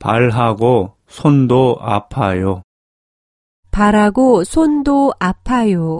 발하고 손도 아파요. 발하고 손도 아파요.